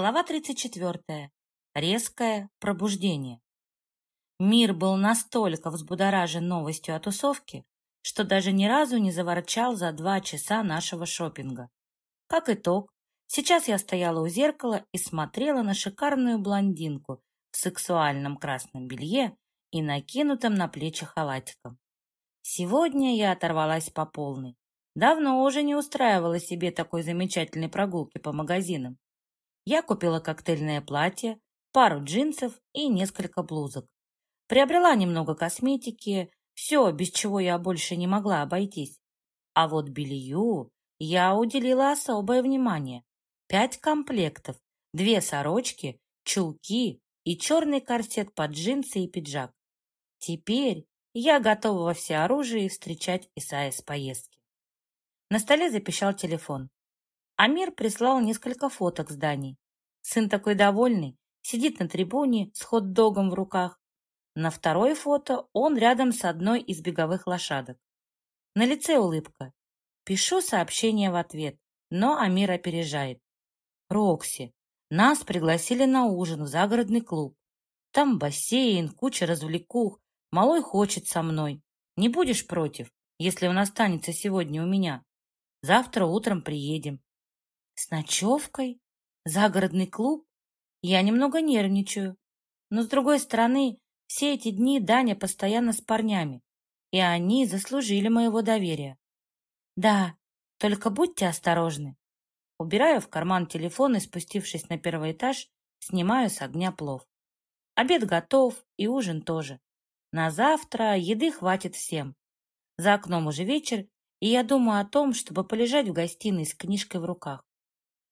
Глава 34. Резкое пробуждение. Мир был настолько взбудоражен новостью о тусовке, что даже ни разу не заворчал за два часа нашего шопинга. Как итог, сейчас я стояла у зеркала и смотрела на шикарную блондинку в сексуальном красном белье и накинутом на плечи халатиком. Сегодня я оторвалась по полной. Давно уже не устраивала себе такой замечательной прогулки по магазинам. Я купила коктейльное платье, пару джинсов и несколько блузок. Приобрела немного косметики, все, без чего я больше не могла обойтись. А вот белью я уделила особое внимание. Пять комплектов, две сорочки, чулки и черный корсет под джинсы и пиджак. Теперь я готова во всеоружии встречать Исаия с поездки. На столе запищал телефон. Амир прислал несколько фоток зданий. Сын такой довольный, сидит на трибуне с хот-догом в руках. На второе фото он рядом с одной из беговых лошадок. На лице улыбка. Пишу сообщение в ответ, но Амир опережает. «Рокси, нас пригласили на ужин в загородный клуб. Там бассейн, куча развлекух. Малой хочет со мной. Не будешь против, если он останется сегодня у меня? Завтра утром приедем. С ночевкой? Загородный клуб? Я немного нервничаю. Но, с другой стороны, все эти дни Даня постоянно с парнями, и они заслужили моего доверия. Да, только будьте осторожны. Убираю в карман телефон и, спустившись на первый этаж, снимаю с огня плов. Обед готов, и ужин тоже. На завтра еды хватит всем. За окном уже вечер, и я думаю о том, чтобы полежать в гостиной с книжкой в руках.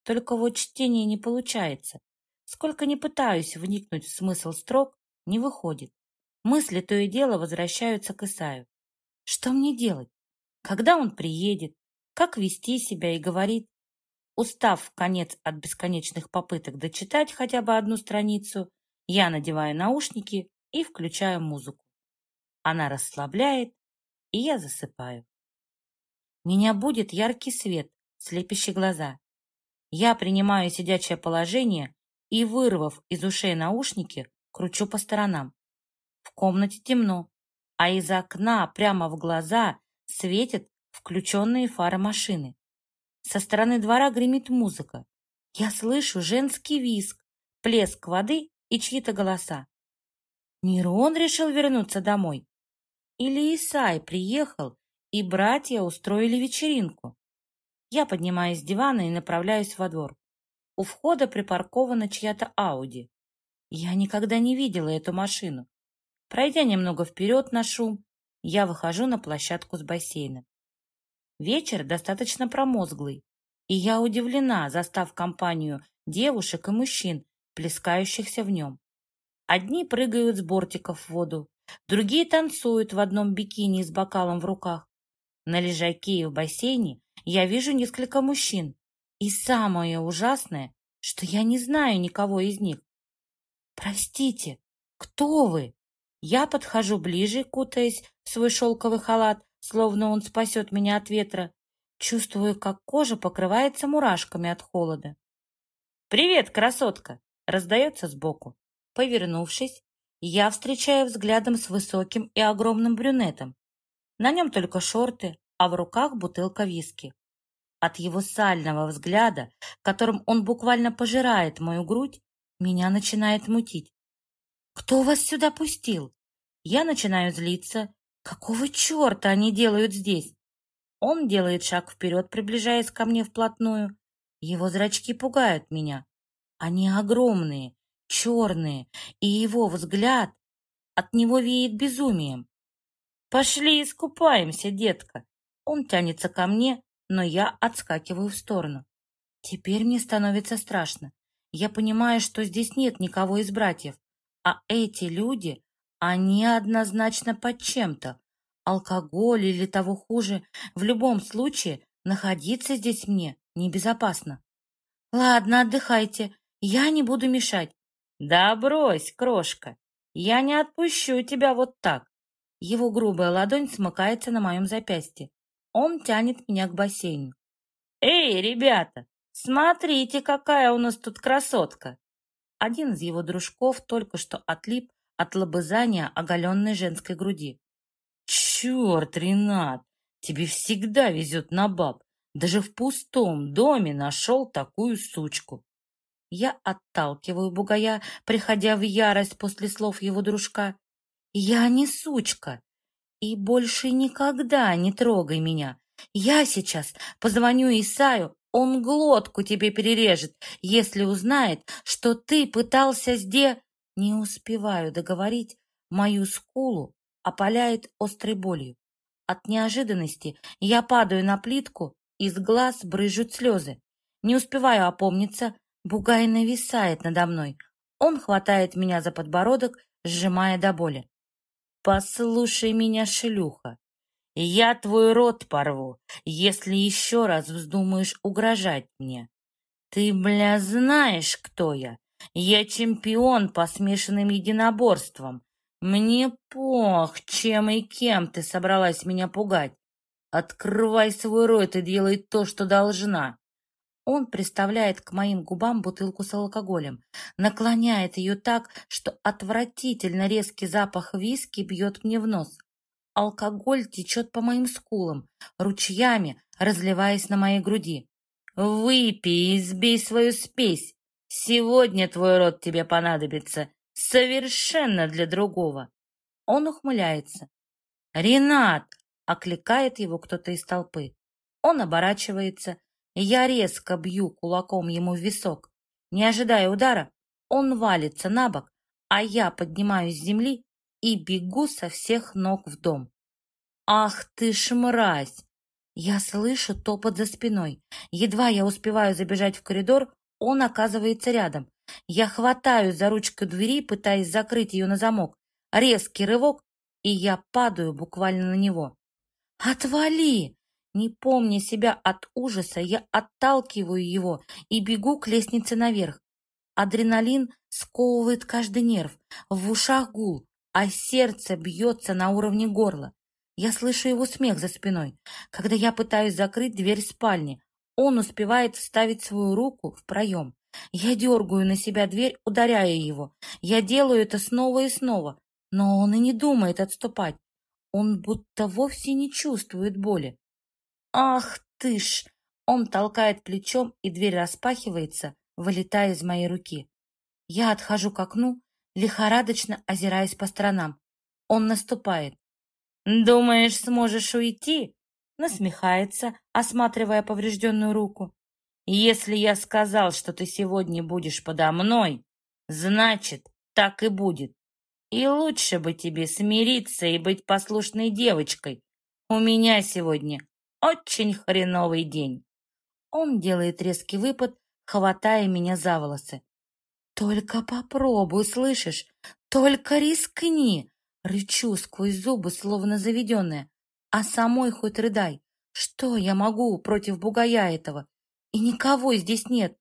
Только вот чтение не получается. Сколько не пытаюсь вникнуть в смысл строк, не выходит. Мысли то и дело возвращаются к Исаю. Что мне делать? Когда он приедет? Как вести себя и говорить? Устав в конец от бесконечных попыток дочитать хотя бы одну страницу, я надеваю наушники и включаю музыку. Она расслабляет, и я засыпаю. Меня будет яркий свет, слепящий глаза. Я принимаю сидячее положение и, вырвав из ушей наушники, кручу по сторонам. В комнате темно, а из окна прямо в глаза светят включенные фары машины. Со стороны двора гремит музыка. Я слышу женский визг, плеск воды и чьи-то голоса. Мирон решил вернуться домой. Или Исай приехал и братья устроили вечеринку. Я поднимаюсь с дивана и направляюсь во двор. У входа припаркована чья-то Ауди. Я никогда не видела эту машину. Пройдя немного вперед на шум, я выхожу на площадку с бассейном. Вечер достаточно промозглый, и я удивлена, застав компанию девушек и мужчин, плескающихся в нем. Одни прыгают с бортиков в воду, другие танцуют в одном бикини с бокалом в руках. На лежаке и в бассейне я вижу несколько мужчин. И самое ужасное, что я не знаю никого из них. Простите, кто вы? Я подхожу ближе, кутаясь в свой шелковый халат, словно он спасет меня от ветра. Чувствую, как кожа покрывается мурашками от холода. «Привет, красотка!» — раздается сбоку. Повернувшись, я встречаю взглядом с высоким и огромным брюнетом. На нем только шорты, а в руках бутылка виски. От его сального взгляда, которым он буквально пожирает мою грудь, меня начинает мутить. «Кто вас сюда пустил?» Я начинаю злиться. «Какого черта они делают здесь?» Он делает шаг вперед, приближаясь ко мне вплотную. Его зрачки пугают меня. Они огромные, черные, и его взгляд от него веет безумием. «Пошли искупаемся, детка!» Он тянется ко мне, но я отскакиваю в сторону. Теперь мне становится страшно. Я понимаю, что здесь нет никого из братьев, а эти люди, они однозначно под чем-то. Алкоголь или того хуже, в любом случае находиться здесь мне небезопасно. Ладно, отдыхайте, я не буду мешать. Да брось, крошка, я не отпущу тебя вот так. Его грубая ладонь смыкается на моем запястье. Он тянет меня к бассейну. «Эй, ребята, Смотрите, какая у нас тут красотка!» Один из его дружков только что отлип от лобызания оголенной женской груди. «Черт, Ренат, тебе всегда везет на баб. Даже в пустом доме нашел такую сучку». Я отталкиваю бугая, приходя в ярость после слов его дружка. «Я не сучка. И больше никогда не трогай меня. Я сейчас позвоню Исаю, он глотку тебе перережет, если узнает, что ты пытался сде...» Не успеваю договорить, мою скулу опаляет острой болью. От неожиданности я падаю на плитку, из глаз брызжут слезы. Не успеваю опомниться, бугай нависает надо мной. Он хватает меня за подбородок, сжимая до боли. «Послушай меня, шлюха, я твой рот порву, если еще раз вздумаешь угрожать мне. Ты, бля, знаешь, кто я? Я чемпион по смешанным единоборствам. Мне пох, чем и кем ты собралась меня пугать. Открывай свой рот и делай то, что должна. Он приставляет к моим губам бутылку с алкоголем, наклоняет ее так, что отвратительно резкий запах виски бьет мне в нос. Алкоголь течет по моим скулам, ручьями, разливаясь на моей груди. «Выпей и сбей свою спесь. Сегодня твой рот тебе понадобится совершенно для другого». Он ухмыляется. «Ренат!» — окликает его кто-то из толпы. Он оборачивается, я резко бью кулаком ему в висок. Не ожидая удара, он валится на бок, а я поднимаюсь с земли и бегу со всех ног в дом. «Ах ты ж мразь!» Я слышу топот за спиной. Едва я успеваю забежать в коридор, он оказывается рядом. Я хватаю за ручку двери, пытаясь закрыть ее на замок. Резкий рывок, и я падаю буквально на него. «Отвали!» Не помня себя от ужаса, я отталкиваю его и бегу к лестнице наверх. Адреналин сковывает каждый нерв, в ушах гул, а сердце бьется на уровне горла. Я слышу его смех за спиной. Когда я пытаюсь закрыть дверь спальни, он успевает вставить свою руку в проем. Я дергаю на себя дверь, ударяя его. Я делаю это снова и снова, но он и не думает отступать. Он будто вовсе не чувствует боли. «Ах ты ж!» Он толкает плечом, и дверь распахивается, вылетая из моей руки. Я отхожу к окну, лихорадочно озираясь по сторонам. Он наступает. «Думаешь, сможешь уйти?» Насмехается, осматривая поврежденную руку. «Если я сказал, что ты сегодня будешь подо мной, значит, так и будет. И лучше бы тебе смириться и быть послушной девочкой. У меня сегодня очень хреновый день». Он делает резкий выпад, хватая меня за волосы. «Только попробуй, слышишь? Только рискни!» Рычу сквозь зубы, словно заведенная. А самой хоть рыдай. Что я могу против бугая этого? И никого здесь нет.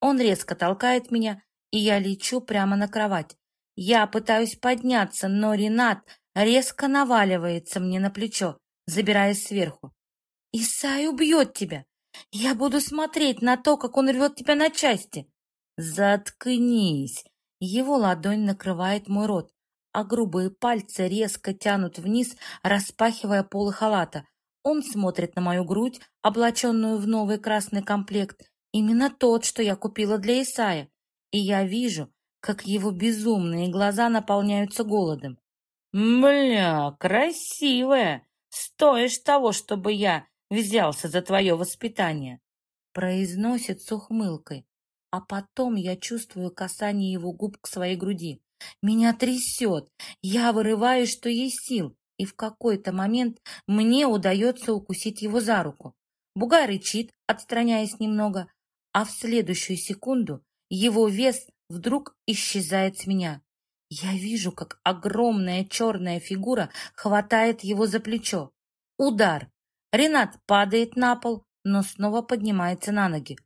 Он резко толкает меня, и я лечу прямо на кровать. Я пытаюсь подняться, но Ренат резко наваливается мне на плечо, забираясь сверху. «Исай убьет тебя! Я буду смотреть на то, как он рвет тебя на части!» «Заткнись!» Его ладонь накрывает мой рот, а грубые пальцы резко тянут вниз, распахивая полы халата. Он смотрит на мою грудь, облаченную в новый красный комплект, именно тот, что я купила для Исая, и я вижу, как его безумные глаза наполняются голодом. «Бля, красивая! Стоишь того, чтобы я взялся за твое воспитание!» произносит с ухмылкой, а потом я чувствую касание его губ к своей груди. Меня трясет, я вырываюсь, что есть сил, и в какой-то момент мне удается укусить его за руку. Бугай рычит, отстраняясь немного, а в следующую секунду его вес вдруг исчезает с меня. Я вижу, как огромная черная фигура хватает его за плечо. Удар. Ренат падает на пол, но снова поднимается на ноги.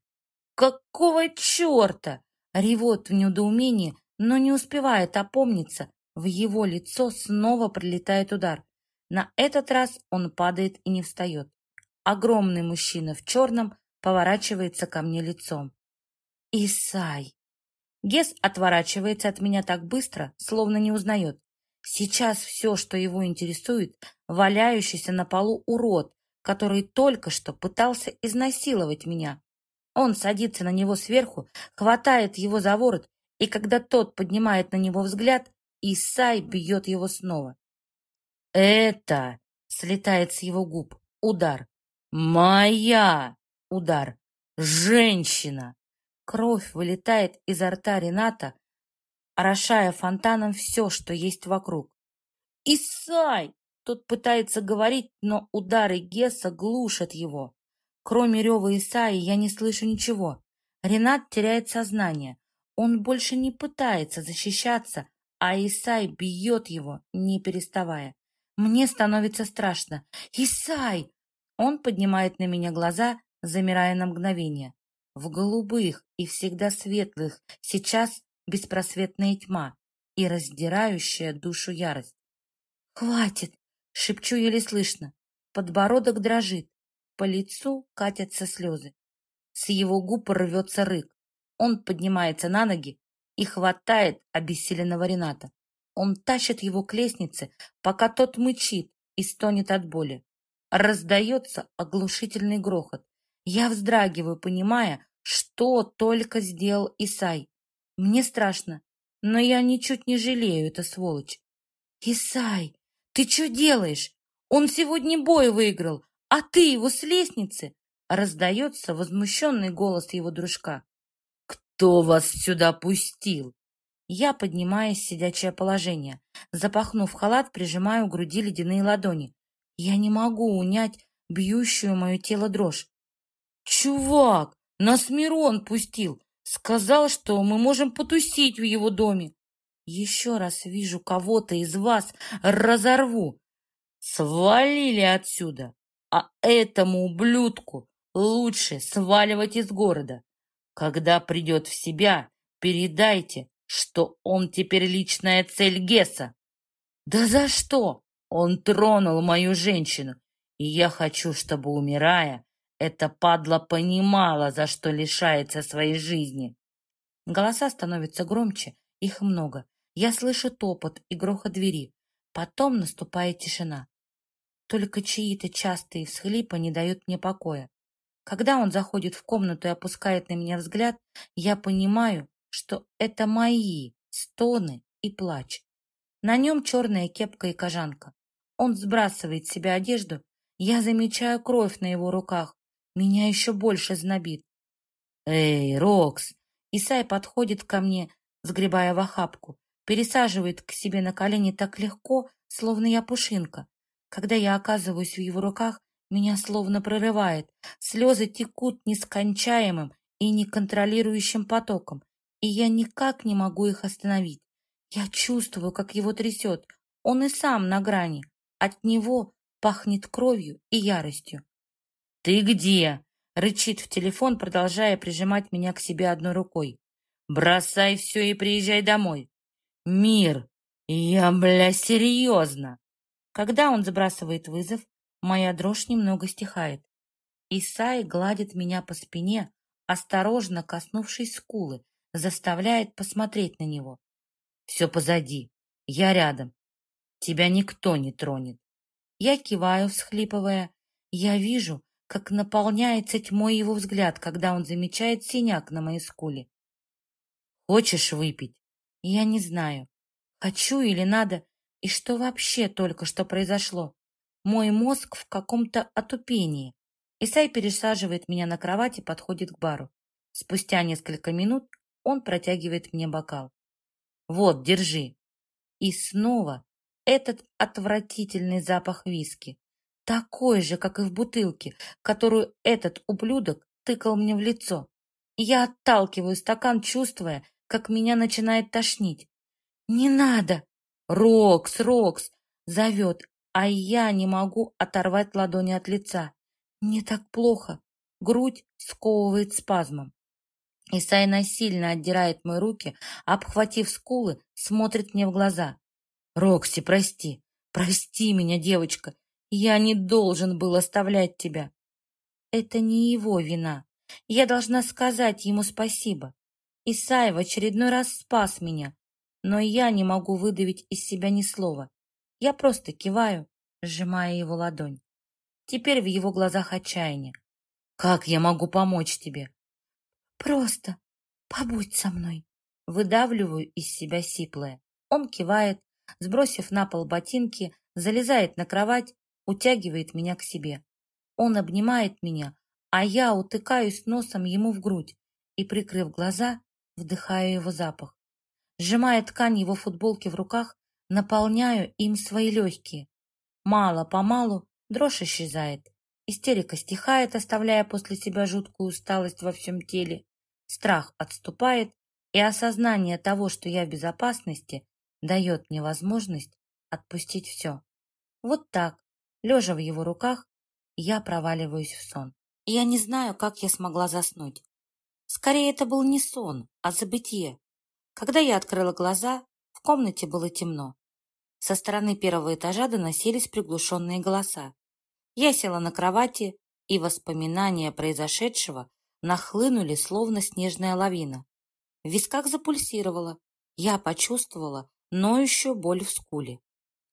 «Какого черта?» Ревот в недоумении, но не успевает опомниться, в его лицо снова прилетает удар. На этот раз он падает и не встает. Огромный мужчина в черном поворачивается ко мне лицом. Исай. Гес отворачивается от меня так быстро, словно не узнает. Сейчас все, что его интересует, валяющийся на полу урод, который только что пытался изнасиловать меня. Он садится на него сверху, хватает его за ворот, и когда тот поднимает на него взгляд, Исай бьет его снова. «Это!» — слетает с его губ. Удар. «Моя!» — удар. «Женщина!» Кровь вылетает изо рта Рената, орошая фонтаном все, что есть вокруг. «Исай!» Тот пытается говорить, но удары Гесса глушат его. Кроме рева Исаи я не слышу ничего. Ренат теряет сознание. Он больше не пытается защищаться, а Исай бьет его, не переставая. Мне становится страшно. «Исай!» Он поднимает на меня глаза, замирая на мгновение. В голубых и всегда светлых сейчас беспросветная тьма и раздирающая душу ярость. «Хватит!» — шепчу еле слышно. Подбородок дрожит, по лицу катятся слезы. С его губ рвется рык. Он поднимается на ноги и хватает обессиленного Рената. Он тащит его к лестнице, пока тот мычит и стонет от боли. Раздается оглушительный грохот. Я вздрагиваю, понимая, что только сделал Исай. Мне страшно, но я ничуть не жалею это сволочь. «Исай, ты что делаешь? Он сегодня бой выиграл, а ты его с лестницы!» Раздается возмущенный голос его дружка. «Кто вас сюда пустил?» Я поднимаюсь в сидячее положение. Запахнув халат, прижимаю к груди ледяные ладони. Я не могу унять бьющую мое тело дрожь. «Чувак, нас Мирон пустил! Сказал, что мы можем потусить в его доме!» «Еще раз вижу кого-то из вас, разорву!» «Свалили отсюда! А этому ублюдку лучше сваливать из города! Когда придет в себя, передайте, что он теперь личная цель Гесса. Да за что? Он тронул мою женщину, и я хочу, чтобы, умирая, эта падла понимала, за что лишается своей жизни. Голоса становятся громче, их много. Я слышу топот и грохот двери. Потом наступает тишина. Только чьи-то частые всхлипы не дают мне покоя. Когда он заходит в комнату и опускает на меня взгляд, я понимаю, что это мои стоны и плач. На нем черная кепка и кожанка. Он сбрасывает с себя одежду. Я замечаю кровь на его руках. Меня еще больше знобит. «Эй, Рокс!» Исай подходит ко мне, сгребая в охапку. Пересаживает к себе на колени так легко, словно я пушинка. Когда я оказываюсь в его руках, меня словно прорывает. Слезы текут нескончаемым и неконтролирующим потоком, и я никак не могу их остановить. Я чувствую, как его трясет. Он и сам на грани. От него пахнет кровью и яростью. «Ты где?» — рычит в телефон, продолжая прижимать меня к себе одной рукой. «Бросай все и приезжай домой!» «Мир! Я, бля, серьезно!» Когда он забрасывает вызов, моя дрожь немного стихает. Исай гладит меня по спине, осторожно коснувшись скулы, заставляет посмотреть на него. «Все позади. Я рядом. Тебя никто не тронет». Я киваю, всхлипывая. Я вижу, как наполняется тьмой его взгляд, когда он замечает синяк на моей скуле. «Хочешь выпить?» Я не знаю, хочу или надо, и что вообще только что произошло. Мой мозг в каком-то отупении. Исай пересаживает меня на кровать и подходит к бару. Спустя несколько минут он протягивает мне бокал. «Вот, держи». И снова этот отвратительный запах виски. Такой же, как и в бутылке, которую этот ублюдок тыкал мне в лицо. Я отталкиваю стакан, чувствуя, как меня начинает тошнить. «Не надо!» «Рокс, Рокс!» зовет, а я не могу оторвать ладони от лица. Мне так плохо. Грудь сковывает спазмом. Исай насильно отдирает мои руки, обхватив скулы, смотрит мне в глаза. «Рокси, прости, прости меня, девочка. Я не должен был оставлять тебя». Это не его вина. Я должна сказать ему спасибо. Исай в очередной раз спас меня, но я не могу выдавить из себя ни слова. Я просто киваю, сжимая его ладонь. Теперь в его глазах отчаяние. «Как я могу помочь тебе?» «Просто побудь со мной». Выдавливаю из себя сиплое. Он кивает, сбросив на пол ботинки, залезает на кровать, утягивает меня к себе. Он обнимает меня, а я утыкаюсь носом ему в грудь и, прикрыв глаза, вдыхаю его запах. Сжимая ткань его футболки в руках, наполняю им свои легкие. Мало-помалу дрожь исчезает. Истерика стихает, оставляя после себя жуткую усталость во всем теле. Страх отступает, и осознание того, что я в безопасности, дает мне возможность отпустить все. Вот так, лежа в его руках, я проваливаюсь в сон. Я не знаю, как я смогла заснуть. Скорее, это был не сон, а забытье. Когда я открыла глаза, в комнате было темно. Со стороны первого этажа доносились приглушенные голоса. Я села на кровати, и воспоминания произошедшего нахлынули, словно снежная лавина. В висках запульсировало. Я почувствовала ноющую боль в скуле.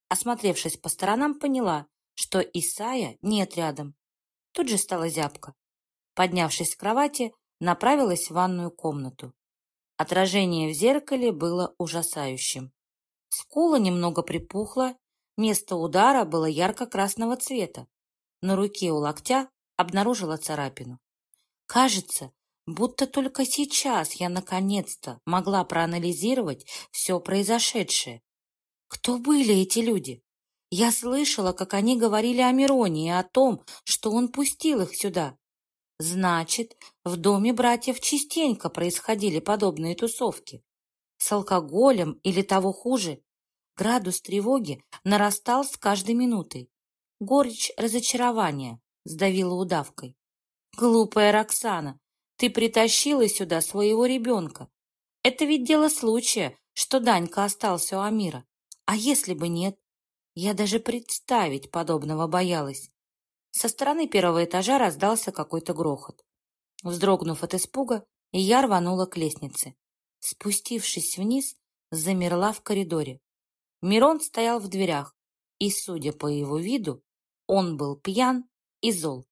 Осмотревшись по сторонам, поняла, что Исая нет рядом. Тут же стала зябко. Поднявшись с кровати, направилась в ванную комнату. Отражение в зеркале было ужасающим. Скула немного припухла, место удара было ярко-красного цвета. На руке у локтя обнаружила царапину. Кажется, будто только сейчас я наконец-то могла проанализировать все произошедшее. Кто были эти люди? Я слышала, как они говорили о Мироне и о том, что он пустил их сюда. Значит, в доме братьев частенько происходили подобные тусовки. С алкоголем или того хуже. Градус тревоги нарастал с каждой минутой. Горечь разочарования сдавила удавкой. Глупая Роксана, ты притащила сюда своего ребенка. Это ведь дело случая, что Данька остался у Амира. А если бы нет? Я даже представить подобного боялась. Со стороны первого этажа раздался какой-то грохот. Вздрогнув от испуга, я рванула к лестнице. Спустившись вниз, замерла в коридоре. Мирон стоял в дверях, и, судя по его виду, он был пьян и зол.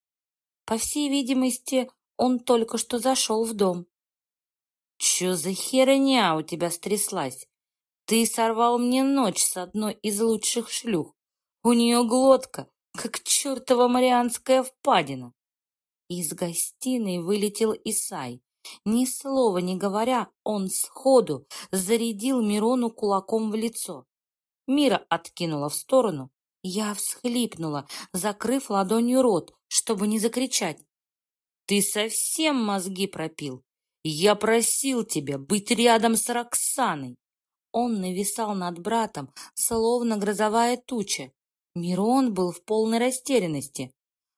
По всей видимости, он только что зашел в дом. «Че за херня у тебя стряслась? Ты сорвал мне ночь с одной из лучших шлюх. У нее глотка, как чертова марианская впадина». Из гостиной вылетел Исай. Ни слова не говоря, он сходу зарядил Мирону кулаком в лицо. Мира откинула в сторону. Я всхлипнула, закрыв ладонью рот, чтобы не закричать. «Ты совсем мозги пропил? Я просил тебя быть рядом с Роксаной!» Он нависал над братом, словно грозовая туча. Мирон был в полной растерянности.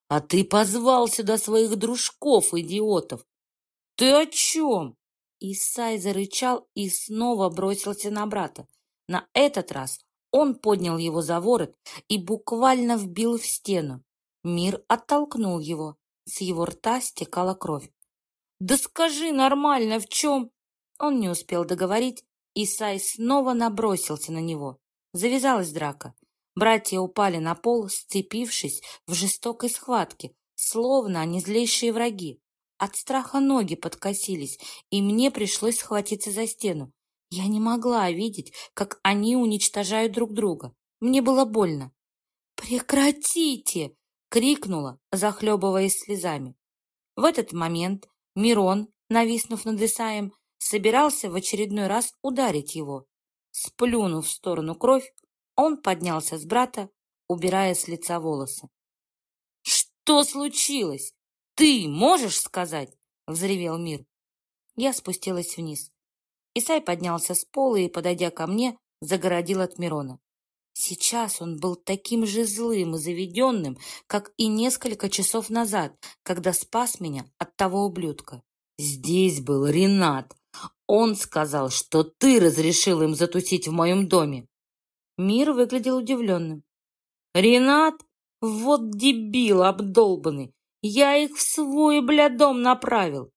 «А ты позвал сюда своих дружков, идиотов! Ты о чем?» Исай зарычал и снова бросился на брата. На этот раз он поднял его за ворот и буквально вбил в стену. Мир оттолкнул его. С его рта стекала кровь. «Да скажи нормально, в чем?» Он не успел договорить, Исай снова набросился на него. Завязалась драка. Братья упали на пол, сцепившись в жестокой схватке, словно они злейшие враги. От страха ноги подкосились, и мне пришлось схватиться за стену. Я не могла видеть, как они уничтожают друг друга. Мне было больно. «Прекратите!» — крикнула, захлебываясь слезами. В этот момент Мирон, нависнув над Исаем, собирался в очередной раз ударить его. Сплюнув в сторону кровь, он поднялся с брата, убирая с лица волосы. «Что случилось? Ты можешь сказать?» — взревел Мир. Я спустилась вниз. Исай поднялся с пола и, подойдя ко мне, загородил от Мирона. Сейчас он был таким же злым и заведенным, как и несколько часов назад, когда спас меня от того ублюдка. Здесь был Ренат. Он сказал, что ты разрешил им затусить в моем доме. Мир выглядел удивленным. Ренат? Вот дебил обдолбанный. Я их в свой, бля, дом направил.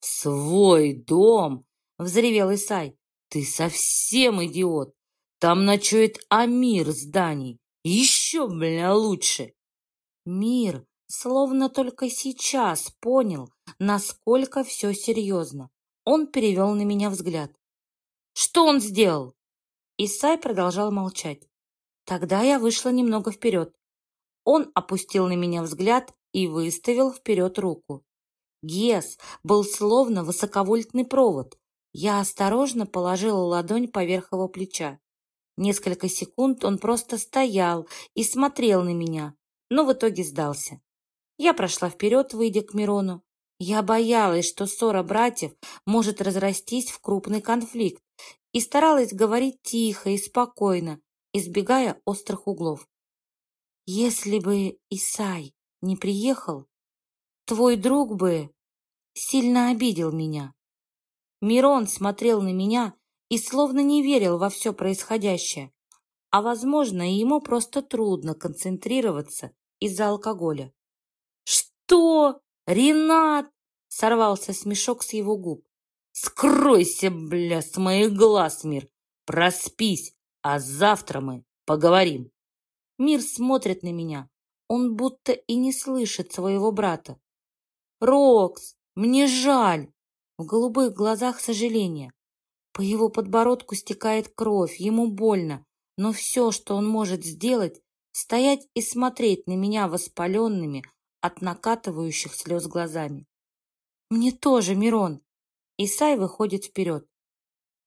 В свой дом? Взревел Исай. Ты совсем идиот. Там ночует Амир зданий. Еще, бля, лучше. Мир словно только сейчас понял, насколько все серьезно. Он перевел на меня взгляд. Что он сделал? Исай продолжал молчать. Тогда я вышла немного вперед. Он опустил на меня взгляд и выставил вперед руку. Гес был словно высоковольтный провод. Я осторожно положила ладонь поверх его плеча. Несколько секунд он просто стоял и смотрел на меня, но в итоге сдался. Я прошла вперед, выйдя к Мирону. Я боялась, что ссора братьев может разрастись в крупный конфликт, и старалась говорить тихо и спокойно, избегая острых углов. Если бы Исай не приехал, твой друг бы сильно обидел меня. Мирон смотрел на меня и словно не верил во все происходящее, а, возможно, ему просто трудно концентрироваться из-за алкоголя. «Что? Ренат!» — сорвался смешок с его губ. «Скройся, бля, с моих глаз, мир! Проспись, а завтра мы поговорим!» Мир смотрит на меня. Он будто и не слышит своего брата. «Рокс, мне жаль!» В голубых глазах сожаление. По его подбородку стекает кровь, ему больно, но все, что он может сделать, стоять и смотреть на меня воспаленными от накатывающих слез глазами. «Мне тоже, Мирон!» Исай выходит вперед.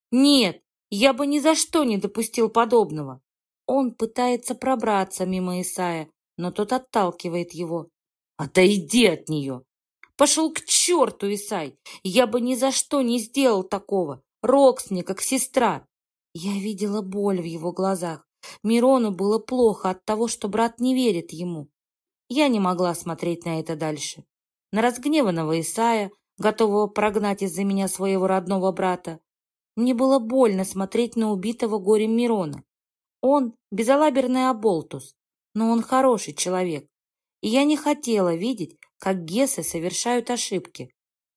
«Нет, я бы ни за что не допустил подобного!» Он пытается пробраться мимо Исая, но тот отталкивает его. «Отойди от нее!» «Пошел к черту, Исай! Я бы ни за что не сделал такого! Рокс мне как сестра!» Я видела боль в его глазах. Мирону было плохо от того, что брат не верит ему. Я не могла смотреть на это дальше. На разгневанного Исая, готового прогнать из-за меня своего родного брата. Мне было больно смотреть на убитого горем Мирона. Он безалаберный оболтус, но он хороший человек. И я не хотела видеть, как Гесы совершают ошибки.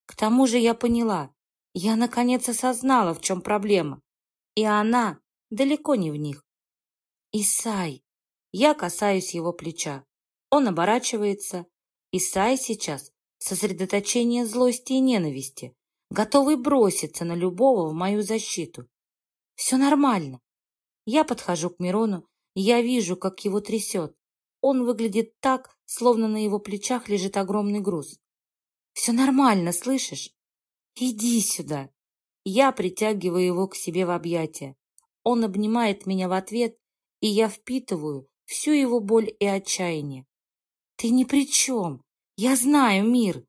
К тому же я поняла, я наконец осознала, в чем проблема. И она далеко не в них. Исай. Я касаюсь его плеча. Он оборачивается. Исай сейчас сосредоточение злости и ненависти, готовый броситься на любого в мою защиту. Все нормально. Я подхожу к Мирону, я вижу, как его трясет. Он выглядит так, словно на его плечах лежит огромный груз. «Все нормально, слышишь? Иди сюда!» Я притягиваю его к себе в объятия. Он обнимает меня в ответ, и я впитываю всю его боль и отчаяние. «Ты ни при чем! Я знаю, мир!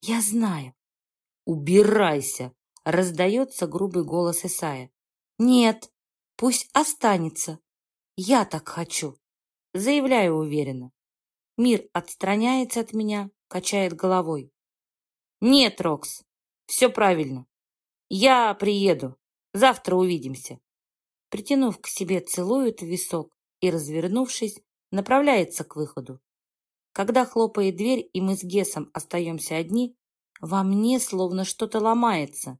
Я знаю!» «Убирайся!» — раздается грубый голос Исая. «Нет, Пусть останется. Я так хочу. Заявляю уверенно. Мир отстраняется от меня, качает головой. Нет, Рокс, все правильно. Я приеду. Завтра увидимся. Притянув к себе, целует висок и, развернувшись, направляется к выходу. Когда хлопает дверь, и мы с Гесом остаемся одни, во мне словно что-то ломается,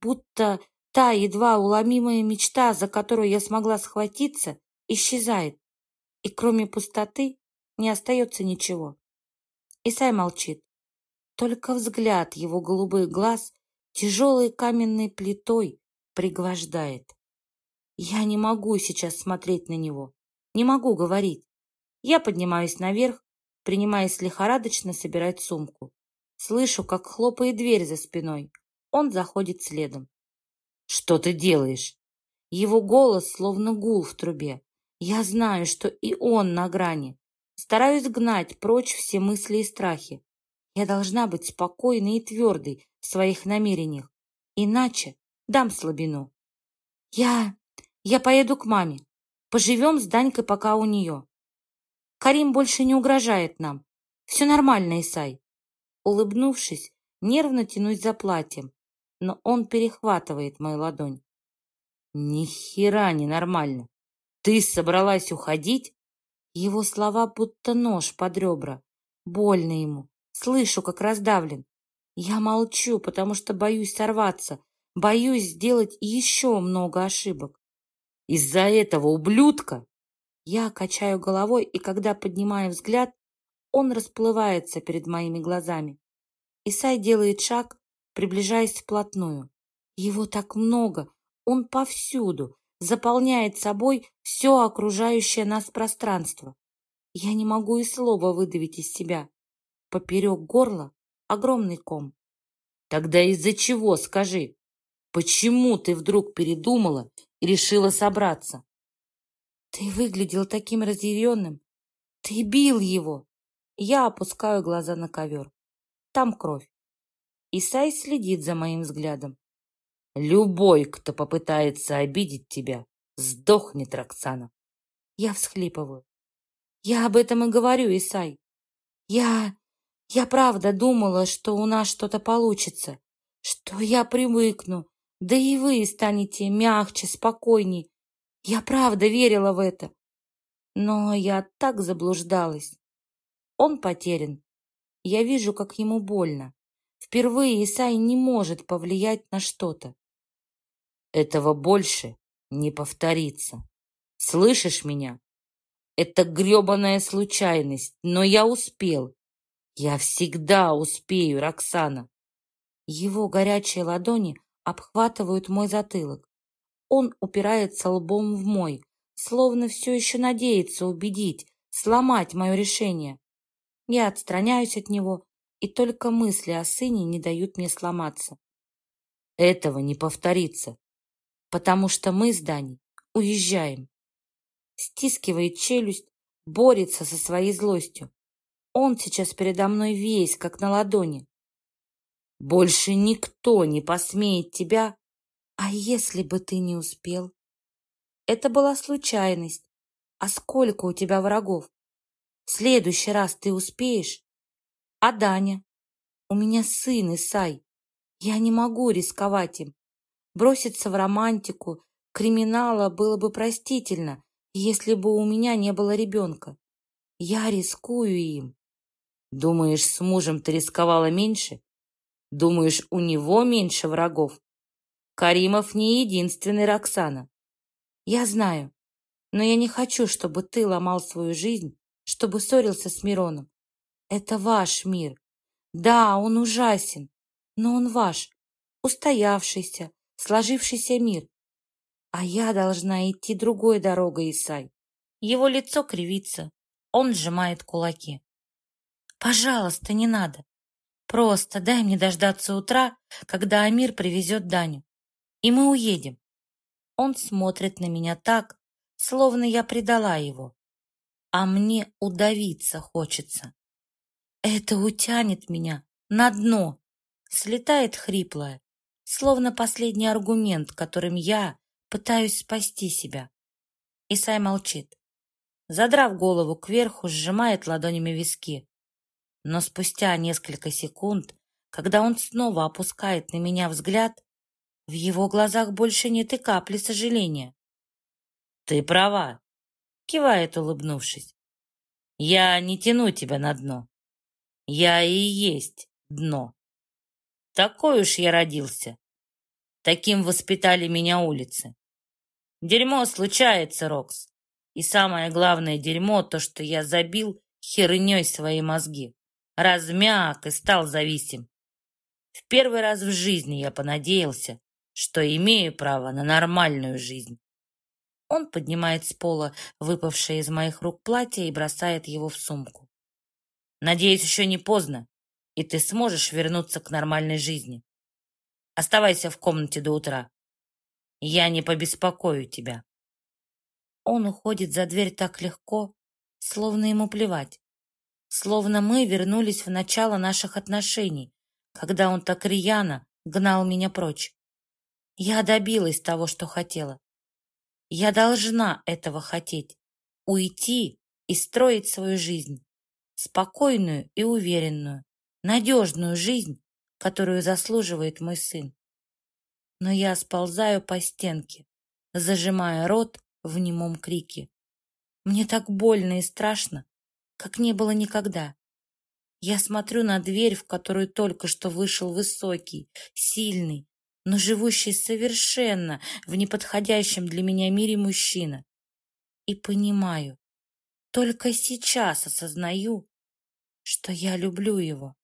будто Та едва уломимая мечта, за которую я смогла схватиться, исчезает, и кроме пустоты не остается ничего. Исай молчит. Только взгляд его голубых глаз тяжелой каменной плитой пригвождает. Я не могу сейчас смотреть на него, не могу говорить. Я поднимаюсь наверх, принимаясь лихорадочно собирать сумку. Слышу, как хлопает дверь за спиной. Он заходит следом. «Что ты делаешь?» Его голос словно гул в трубе. Я знаю, что и он на грани. Стараюсь гнать прочь все мысли и страхи. Я должна быть спокойной и твердой в своих намерениях. Иначе дам слабину. Я... я поеду к маме. Поживем с Данькой пока у нее. Карим больше не угрожает нам. Все нормально, Исай. Улыбнувшись, нервно тянусь за платьем, но он перехватывает мою ладонь. Ни хера не нормально. Ты собралась уходить? Его слова будто нож под ребра. Больно ему. слышу, как раздавлен. Я молчу, потому что боюсь сорваться, боюсь сделать еще много ошибок. Из-за этого ублюдка я качаю головой, и когда поднимаю взгляд, он расплывается перед моими глазами. Исай делает шаг, приближаясь вплотную. Его так много, он повсюду, заполняет собой все окружающее нас пространство. Я не могу и слова выдавить из себя. Поперек горла огромный ком. Тогда из-за чего, скажи? Почему ты вдруг передумала и решила собраться? Ты выглядел таким разъяренным. Ты бил его. Я опускаю глаза на ковер. Там кровь. Исай следит за моим взглядом. Любой, кто попытается обидеть тебя, сдохнет, Роксана. Я всхлипываю. Я об этом и говорю, Исай. Я... я правда думала, что у нас что-то получится, что я привыкну, да и вы станете мягче, спокойней. Я правда верила в это. Но я так заблуждалась. Он потерян. Я вижу, как ему больно. Впервые Исай не может повлиять на что-то. Этого больше не повторится. Слышишь меня? Это гребаная случайность, но я успел. Я всегда успею, Роксана. Его горячие ладони обхватывают мой затылок. Он упирается лбом в мой, словно все еще надеется убедить, сломать мое решение. Я отстраняюсь от него, и только мысли о сыне не дают мне сломаться. Этого не повторится, потому что мы с Даней уезжаем. Стискивает челюсть, борется со своей злостью. Он сейчас передо мной весь, как на ладони. Больше никто не посмеет тебя. А если бы ты не успел? Это была случайность. А сколько у тебя врагов? В следующий раз ты успеешь? А Даня? У меня сын Исай. Я не могу рисковать им. Броситься в романтику, криминала было бы простительно, если бы у меня не было ребенка. Я рискую им. Думаешь, с мужем ты рисковала меньше? Думаешь, у него меньше врагов? Каримов не единственный Роксана. Я знаю, но я не хочу, чтобы ты ломал свою жизнь, чтобы ссорился с Мироном. Это ваш мир. Да, он ужасен, но он ваш, устоявшийся, сложившийся мир. А я должна идти другой дорогой, Исай. Его лицо кривится, он сжимает кулаки. Пожалуйста, не надо. Просто дай мне дождаться утра, когда Амир привезет Даню. И мы уедем. Он смотрит на меня так, словно я предала его. А мне удавиться хочется. Это утянет меня на дно. Слетает хриплое, словно последний аргумент, которым я пытаюсь спасти себя. Исай молчит. Задрав голову кверху, сжимает ладонями виски. Но спустя несколько секунд, когда он снова опускает на меня взгляд, в его глазах больше нет и капли сожаления. «Ты права», — кивает, улыбнувшись. «Я не тяну тебя на дно. Я и есть дно. Такой уж я родился. Таким воспитали меня улицы. Дерьмо случается, Рокс. И самое главное дерьмо — то, что я забил херней свои мозги размяк и стал зависим. В первый раз в жизни я понадеялся, что имею право на нормальную жизнь. Он поднимает с пола выпавшее из моих рук платье и бросает его в сумку. Надеюсь, еще не поздно, и ты сможешь вернуться к нормальной жизни. Оставайся в комнате до утра. Я не побеспокою тебя. Он уходит за дверь так легко, словно ему плевать. Словно мы вернулись в начало наших отношений, когда он так рьяно гнал меня прочь. Я добилась того, что хотела. Я должна этого хотеть. Уйти и строить свою жизнь. Спокойную и уверенную, надежную жизнь, которую заслуживает мой сын. Но я сползаю по стенке, зажимая рот в немом крике. Мне так больно и страшно, как не было никогда. Я смотрю на дверь, в которую только что вышел высокий, сильный, но живущий совершенно в неподходящем для меня мире мужчина. И понимаю, только сейчас осознаю, что я люблю его.